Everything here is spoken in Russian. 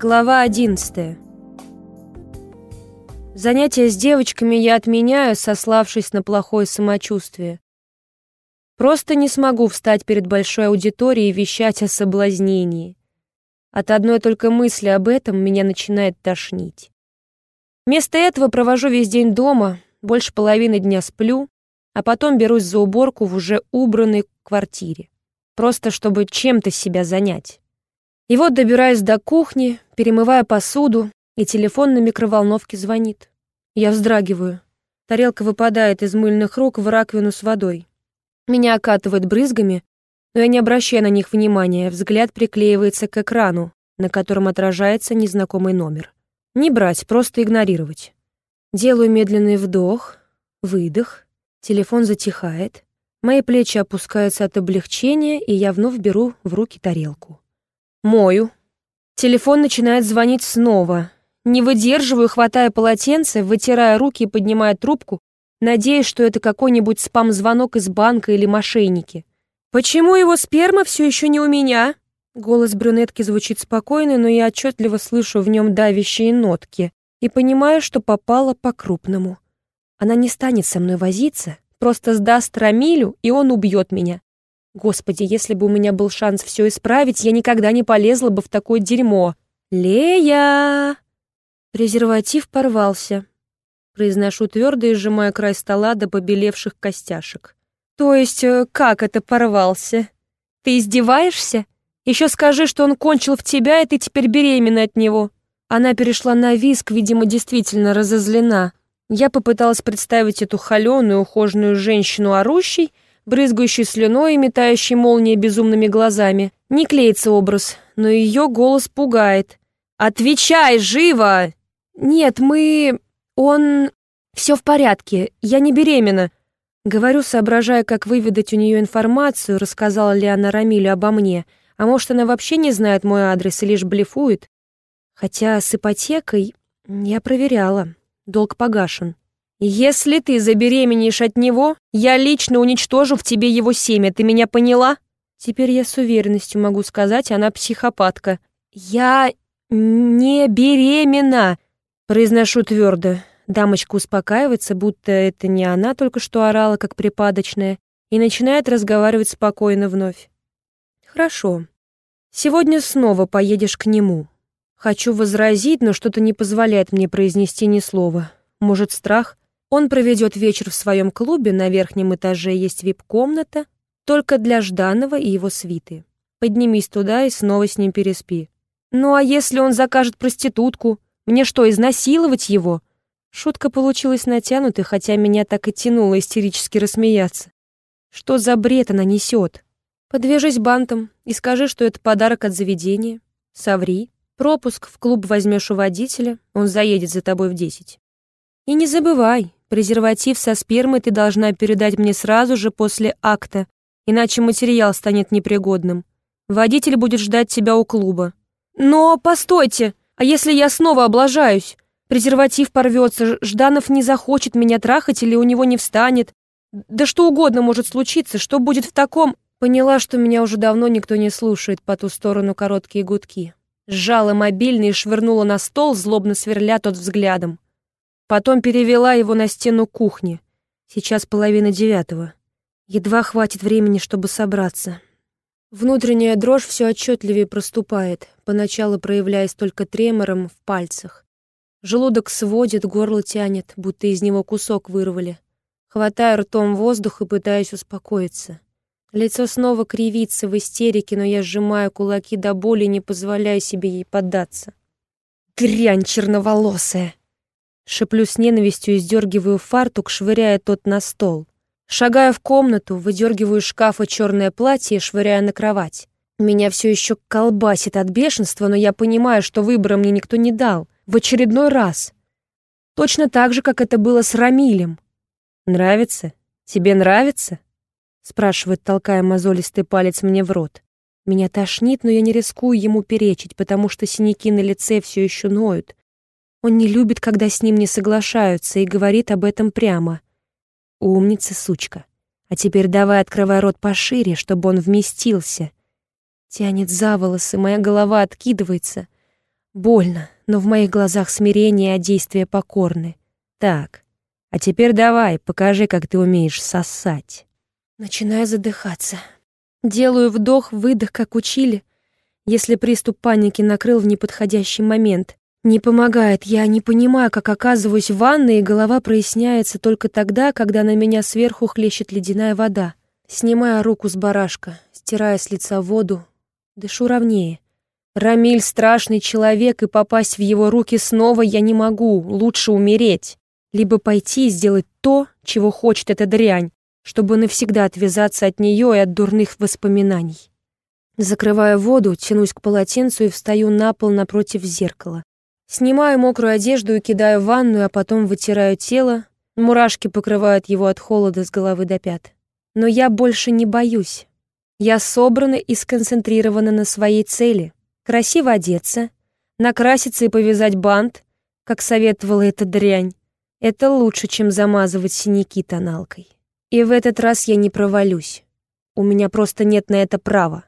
Глава 11. Занятия с девочками я отменяю, сославшись на плохое самочувствие. Просто не смогу встать перед большой аудиторией и вещать о соблазнении. От одной только мысли об этом меня начинает тошнить. Вместо этого провожу весь день дома, больше половины дня сплю, а потом берусь за уборку в уже убранной квартире. Просто чтобы чем-то себя занять. И вот добираюсь до кухни, перемывая посуду, и телефон на микроволновке звонит. Я вздрагиваю. Тарелка выпадает из мыльных рук в раковину с водой. Меня окатывает брызгами, но я не обращаю на них внимания, взгляд приклеивается к экрану, на котором отражается незнакомый номер. Не брать, просто игнорировать. Делаю медленный вдох, выдох, телефон затихает, мои плечи опускаются от облегчения, и я вновь беру в руки тарелку. Мою. Телефон начинает звонить снова. Не выдерживаю, хватая полотенце, вытирая руки и поднимая трубку, надеясь, что это какой-нибудь спам-звонок из банка или мошенники. «Почему его сперма все еще не у меня?» Голос брюнетки звучит спокойно, но я отчетливо слышу в нем давящие нотки и понимаю, что попала по-крупному. Она не станет со мной возиться, просто сдаст Рамилю, и он убьет меня. Господи, если бы у меня был шанс все исправить, я никогда не полезла бы в такое дерьмо. Лея! Презерватив порвался. Произношу твердо и сжимая край стола до побелевших костяшек. То есть, э, как это порвался? Ты издеваешься? Еще скажи, что он кончил в тебя, и ты теперь беременна от него. Она перешла на виск, видимо, действительно разозлена. Я попыталась представить эту холеную, ухоженную женщину орущей, брызгающей слюной и метающей молнией безумными глазами. Не клеится образ, но ее голос пугает. «Отвечай, живо!» «Нет, мы... он... все в порядке, я не беременна». Говорю, соображая, как выведать у нее информацию, рассказала ли она Рамилю обо мне, а может, она вообще не знает мой адрес и лишь блефует. Хотя с ипотекой я проверяла, долг погашен. «Если ты забеременеешь от него, я лично уничтожу в тебе его семя, ты меня поняла?» Теперь я с уверенностью могу сказать, она психопатка. «Я не беременна!» Произношу твердо. Дамочка успокаивается, будто это не она только что орала, как припадочная, и начинает разговаривать спокойно вновь. «Хорошо. Сегодня снова поедешь к нему. Хочу возразить, но что-то не позволяет мне произнести ни слова. Может, страх? Он проведет вечер в своем клубе, на верхнем этаже есть вип-комната, только для Жданова и его свиты. Поднимись туда и снова с ним переспи. Ну а если он закажет проститутку? Мне что, изнасиловать его? Шутка получилась натянутой, хотя меня так и тянуло истерически рассмеяться. Что за бред она несет? Подвяжись бантом и скажи, что это подарок от заведения. Соври. Пропуск в клуб возьмешь у водителя, он заедет за тобой в десять. И не забывай, Презерватив со спермой ты должна передать мне сразу же после акта, иначе материал станет непригодным. Водитель будет ждать тебя у клуба. Но постойте, а если я снова облажаюсь? Презерватив порвется, Жданов не захочет меня трахать или у него не встанет. Да что угодно может случиться, что будет в таком... Поняла, что меня уже давно никто не слушает по ту сторону короткие гудки. Сжала мобильный и швырнула на стол, злобно сверля тот взглядом. Потом перевела его на стену кухни. Сейчас половина девятого. Едва хватит времени, чтобы собраться. Внутренняя дрожь все отчетливее проступает, поначалу проявляясь только тремором в пальцах. Желудок сводит, горло тянет, будто из него кусок вырвали. Хватаю ртом воздух и пытаюсь успокоиться. Лицо снова кривится в истерике, но я сжимаю кулаки до боли не позволяю себе ей поддаться. Дрянь черноволосая! Шиплю с ненавистью и сдергиваю фартук, швыряя тот на стол. Шагаю в комнату, выдергиваю из шкафа черное платье и швыряю на кровать. Меня все еще колбасит от бешенства, но я понимаю, что выбора мне никто не дал. В очередной раз. Точно так же, как это было с Рамилем. «Нравится? Тебе нравится?» спрашивает, толкая мозолистый палец мне в рот. Меня тошнит, но я не рискую ему перечить, потому что синяки на лице все еще ноют. Он не любит, когда с ним не соглашаются, и говорит об этом прямо. Умница, сучка. А теперь давай открывай рот пошире, чтобы он вместился. Тянет за волосы, моя голова откидывается. Больно, но в моих глазах смирение, а действия покорны. Так, а теперь давай, покажи, как ты умеешь сосать. Начинаю задыхаться. Делаю вдох-выдох, как учили, если приступ паники накрыл в неподходящий момент. Не помогает, я не понимаю, как оказываюсь в ванной, и голова проясняется только тогда, когда на меня сверху хлещет ледяная вода. Снимаю руку с барашка, стирая с лица воду, дышу ровнее. Рамиль — страшный человек, и попасть в его руки снова я не могу, лучше умереть. Либо пойти и сделать то, чего хочет эта дрянь, чтобы навсегда отвязаться от нее и от дурных воспоминаний. Закрываю воду, тянусь к полотенцу и встаю на пол напротив зеркала. Снимаю мокрую одежду и кидаю в ванную, а потом вытираю тело. Мурашки покрывают его от холода с головы до пят. Но я больше не боюсь. Я собрана и сконцентрирована на своей цели. Красиво одеться, накраситься и повязать бант, как советовала эта дрянь. Это лучше, чем замазывать синяки тоналкой. И в этот раз я не провалюсь. У меня просто нет на это права.